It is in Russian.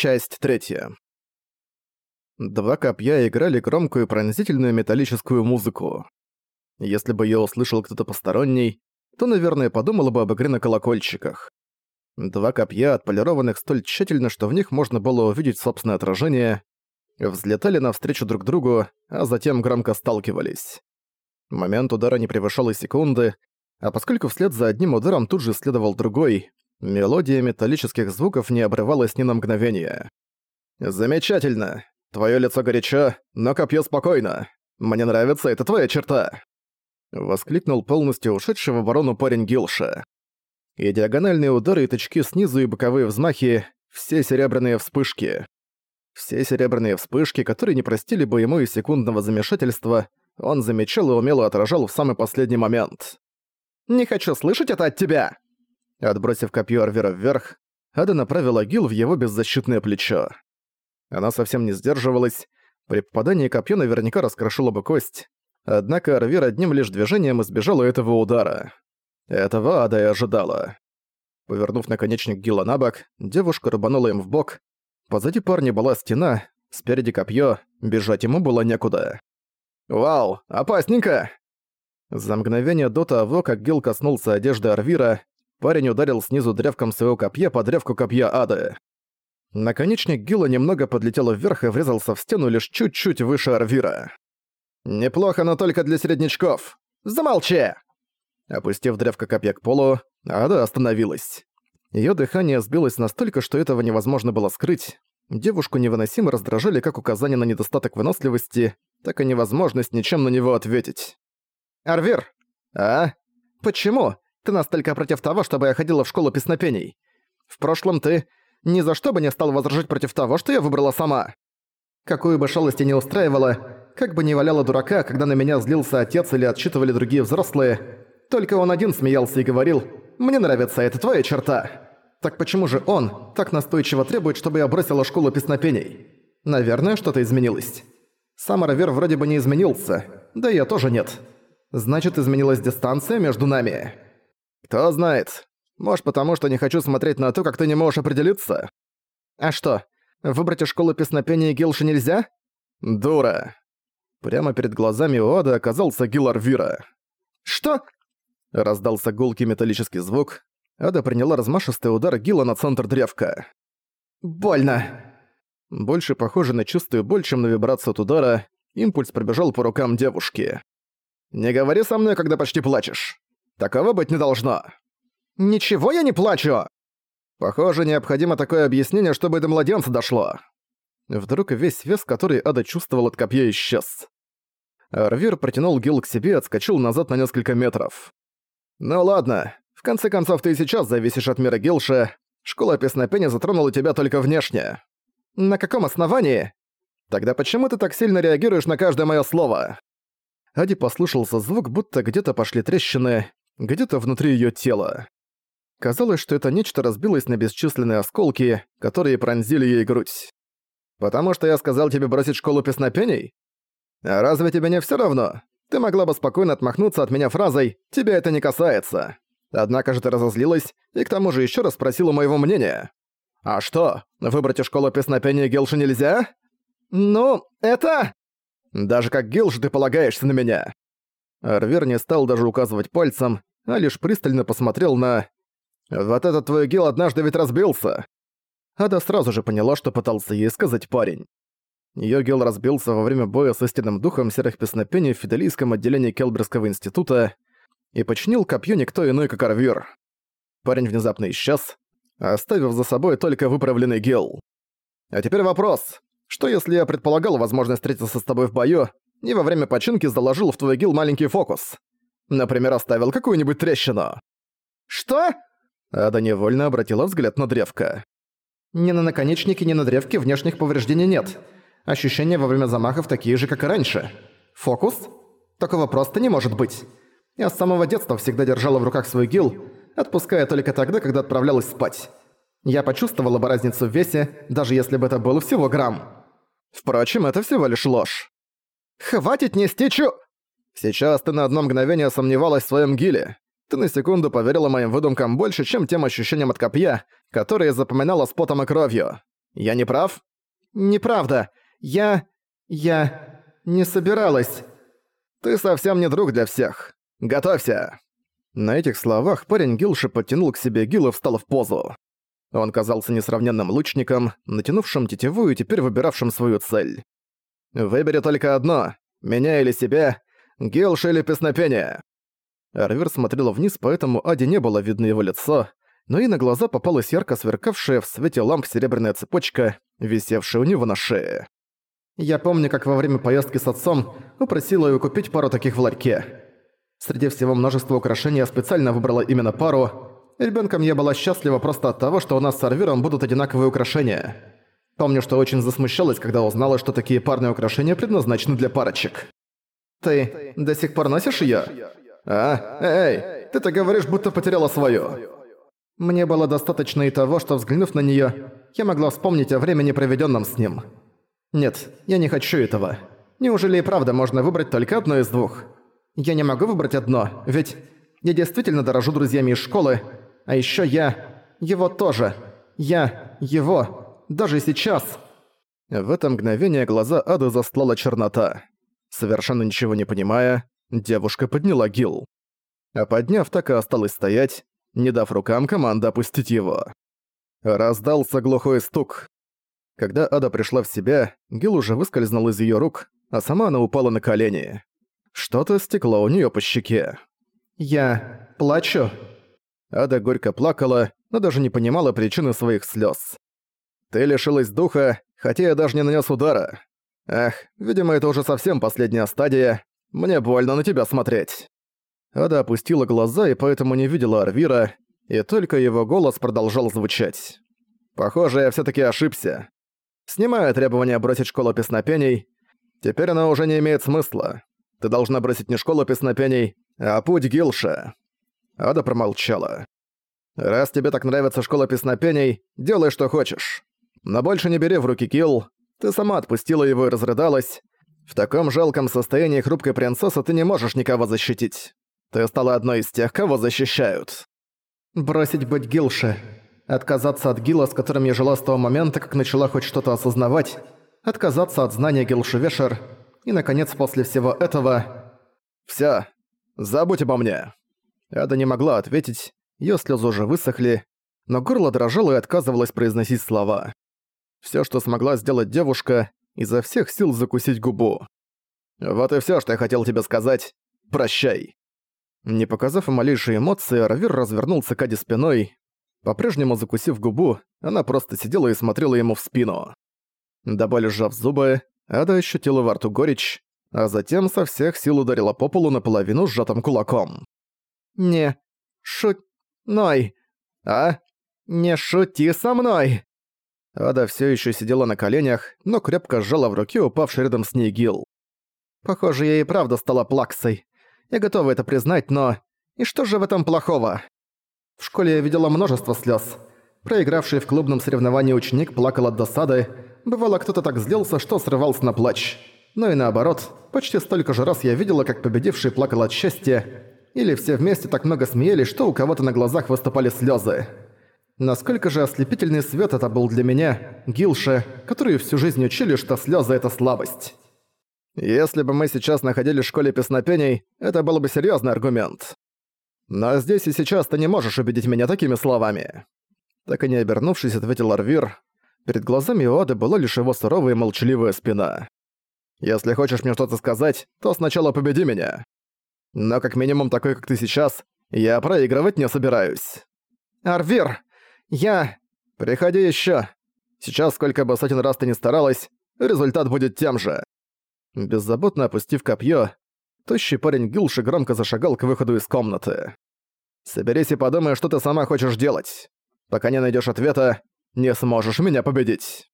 Часть третья. Два копья играли громкую пронзительную металлическую музыку. Если бы её услышал кто-то посторонний, то, наверное, подумал бы об игре на колокольчиках. Два копья, отполированных столь тщательно, что в них можно было увидеть собственное отражение, взлетали навстречу друг другу, а затем громко сталкивались. Момент удара не превышал и секунды, а поскольку вслед за одним ударом тут же следовал другой, мелодия металлических звуков не обрывалась ни на мгновение. «Замечательно! Твоё лицо горячо, но копье спокойно. Мне нравится, это твоя черта!» Воскликнул полностью ушедший в оборону парень Гилша. И диагональные удары и тычки снизу и боковые взмахи — все серебряные вспышки. Все серебряные вспышки, которые не простили бы ему и секундного замешательства, он замечал и умело отражал в самый последний момент. «Не хочу слышать это от тебя!» Отбросив копье Арвера вверх, Ада направила Гил в его беззащитное плечо. Она совсем не сдерживалась, при попадании копье наверняка раскрошило бы кость, однако Арвер одним лишь движением избежала этого удара. Этого Ада и ожидала. Повернув наконечник Гила на бок, девушка рубанула им в бок. Позади парня была стена, спереди копье, бежать ему было некуда. «Вау, опасненько!» За мгновение до того, как Гил коснулся одежды Арвира, парень ударил снизу древком своего копья по древку копья Ады. Наконечник Гила немного подлетел вверх и врезался в стену лишь чуть-чуть выше Арвира. «Неплохо, но только для среднячков! Замолчи!» Опустив древко копья к полу, Ада остановилась. Её дыхание сбилось настолько, что этого невозможно было скрыть. Девушку невыносимо раздражали как указания на недостаток выносливости, так и невозможность ничем на него ответить. «Арвир!» «А? Почему? Ты настолько против того, чтобы я ходила в школу песнопений. В прошлом ты ни за что бы не стал возражать против того, что я выбрала сама. Какую бы шалость не устраивала, как бы не валяла дурака, когда на меня злился отец или отчитывали другие взрослые, только он один смеялся и говорил «Мне нравится, это твоя черта». Так почему же он так настойчиво требует, чтобы я бросила школу песнопений? Наверное, что-то изменилось. Сам Равер вроде бы не изменился, да я тоже нет. Значит, изменилась дистанция между нами. Кто знает. Может, потому что не хочу смотреть на то, как ты не можешь определиться? А что, выбрать из школы песнопения Гилши нельзя? Дура. Прямо перед глазами у Ада оказался Гил Арвира. «Что?» Раздался гулкий металлический звук. Ада приняла размашистый удар Гила на центр древка. «Больно!» Больше похоже на чувствую боль, чем на вибрацию от удара, импульс пробежал по рукам девушки. «Не говори со мной, когда почти плачешь. Такого быть не должно». «Ничего я не плачу!» Похоже, необходимо такое объяснение, чтобы до младенца дошло. Вдруг весь вес, который Ада чувствовал от копья, исчез. Арвир протянул Гил к себе и отскочил назад на несколько метров. «Ну ладно, в конце концов ты и сейчас зависишь от мира Гилша. Школа песнопения затронула тебя только внешне. На каком основании? Тогда почему ты так сильно реагируешь на каждое моё слово?» Ади послышался звук, будто где-то пошли трещины, где-то внутри её тела. Казалось, что это нечто разбилось на бесчисленные осколки, которые пронзили ей грудь. «Потому что я сказал тебе бросить школу песнопений? А разве тебе не всё равно? Ты могла бы спокойно отмахнуться от меня фразой «тебя это не касается». Однако же ты разозлилась и к тому же ещё раз спросила моего мнения. А что, выбрать из школы песнопения Гилши нельзя? Ну, это... Даже как Гилш ты полагаешься на меня. Арвер не стал даже указывать пальцем, а лишь пристально посмотрел на... «Вот этот твой Гил однажды ведь разбился!» Ада сразу же поняла, что пытался ей сказать парень. Йогел разбился во время боя с истинным духом серых песнопений в фиделийском отделении Келберского института и починил копье никто иной, как Арвир. Парень внезапно исчез, оставив за собой только выправленный гел. А теперь вопрос. Что если я предполагал возможность встретиться с тобой в бою и во время починки заложил в твой гил маленький фокус? Например, оставил какую-нибудь трещину. Что? Ада невольно обратила взгляд на древко. Ни на наконечнике, ни на древке внешних повреждений нет. Ощущения во время замахов такие же, как и раньше. Фокус? Такого просто не может быть. Я с самого детства всегда держала в руках свой гил, отпуская только тогда, когда отправлялась спать. Я почувствовала бы разницу в весе, даже если бы это было всего грамм. Впрочем, это всего лишь ложь. «Хватит нести чу...» Сейчас ты на одно мгновение сомневалась в своем гиле. Ты на секунду поверила моим выдумкам больше, чем тем ощущениям от копья, которые запоминала с потом и кровью. Я не прав?» «Неправда. Я... я... не собиралась». «Ты совсем не друг для всех. Готовься!» На этих словах парень Гилши подтянул к себе Гил и встал в позу. Он казался несравненным лучником, натянувшим тетиву и теперь выбиравшим свою цель. «Выбери только одно. Меня или себя. Гилши или песнопение». Арвир смотрел вниз, поэтому Аде не было видно его лицо, но и на глаза попалась ярко сверкавшая в свете ламп серебряная цепочка, висевшая у него на шее. Я помню, как во время поездки с отцом упросила ее купить пару таких в ларьке. Среди всего множества украшений я специально выбрала именно пару. Ребенком я была счастлива просто от того, что у нас с Арвиром будут одинаковые украшения. Помню, что очень засмущалась, когда узнала, что такие парные украшения предназначены для парочек. «Ты до сих пор носишь её?» «А? Эй, ты-то говоришь, будто потеряла своё». Мне было достаточно и того, что, взглянув на неё, я могла вспомнить о времени, проведённом с ним. Нет, я не хочу этого. Неужели и правда можно выбрать только одно из двух? Я не могу выбрать одно, ведь я действительно дорожу друзьями из школы, а ещё я... его тоже. Я... его... даже сейчас. В это мгновение глаза Ады застлала чернота. Совершенно ничего не понимая, девушка подняла гил. А подняв, так и осталась стоять, не дав рукам команды опустить его. Раздался глухой стук. Когда Ада пришла в себя, Гил уже выскользнул из её рук, а сама она упала на колени. Что-то стекло у неё по щеке. «Я плачу?» Ада горько плакала, но даже не понимала причины своих слёз. «Ты лишилась духа, хотя я даже не нанес удара. Ах, видимо, это уже совсем последняя стадия. Мне больно на тебя смотреть». Ада опустила глаза и поэтому не видела Арвира, и только его голос продолжал звучать. «Похоже, я всё таки ошибся. Снимаю требование бросить школу песнопений. Теперь она уже не имеет смысла. Ты должна бросить не школу песнопений, а путь Гилша». Ада промолчала. «Раз тебе так нравится школа песнопений, делай что хочешь. Но больше не бери в руки Гил. Ты сама отпустила его и разрыдалась. В таком жалком состоянии хрупкой принцессы ты не можешь никого защитить. Ты стала одной из тех, кого защищают». «Бросить быть Гилше», Отказаться от Гила, с которым я жила с того момента, как начала хоть что-то осознавать. Отказаться от знания Гилшевешер. И, наконец, после всего этого... «Всё, забудь обо мне». Ада не могла ответить, её слёзы уже высохли, но горло дрожало и отказывалось произносить слова. Всё, что смогла сделать девушка, изо всех сил закусить губу. «Вот и всё, что я хотел тебе сказать. Прощай». Не показав и малейшей эмоции, Равир развернулся к Аде спиной, по-прежнему закусив губу, она просто сидела и смотрела ему в спину. До боли сжав зубы, Ада ощутила во рту горечь, а затем со всех сил ударила по полу наполовину сжатым кулаком. «Не шуть... ной! А? Не шути со мной!» Ада все еще сидела на коленях, но крепко сжала в руке упавший рядом с ней Гил. «Похоже, я и правда стала плаксой. Я готова это признать, но... И что же в этом плохого?» В школе я видела множество слез. Проигравший в клубном соревновании ученик плакал от досады. Бывало, кто-то так злился, что срывался на плач. Но и наоборот, почти столько же раз я видела, как победивший плакал от счастья. Или все вместе так много смеялись, что у кого-то на глазах выступали слезы. Насколько же ослепительный свет это был для меня, Гилше, которые всю жизнь учили, что слезы это слабость. Если бы мы сейчас находились в школе песнопений, это был бы серьезный аргумент. Но здесь и сейчас ты не можешь убедить меня такими словами». Так и не обернувшись, ответил Арвир. Перед глазами Оады была лишь его суровая и молчаливая спина. «Если хочешь мне что-то сказать, то сначала победи меня. Но как минимум такой, как ты сейчас, я проигрывать не собираюсь». «Арвир! Я...» «Приходи ещё. Сейчас, сколько бы сотен раз ты ни старалась, результат будет тем же». Беззаботно опустив копье, Тощий парень Гилши громко зашагал к выходу из комнаты. «Соберись и подумай, что ты сама хочешь делать. Пока не найдешь ответа, не сможешь меня победить».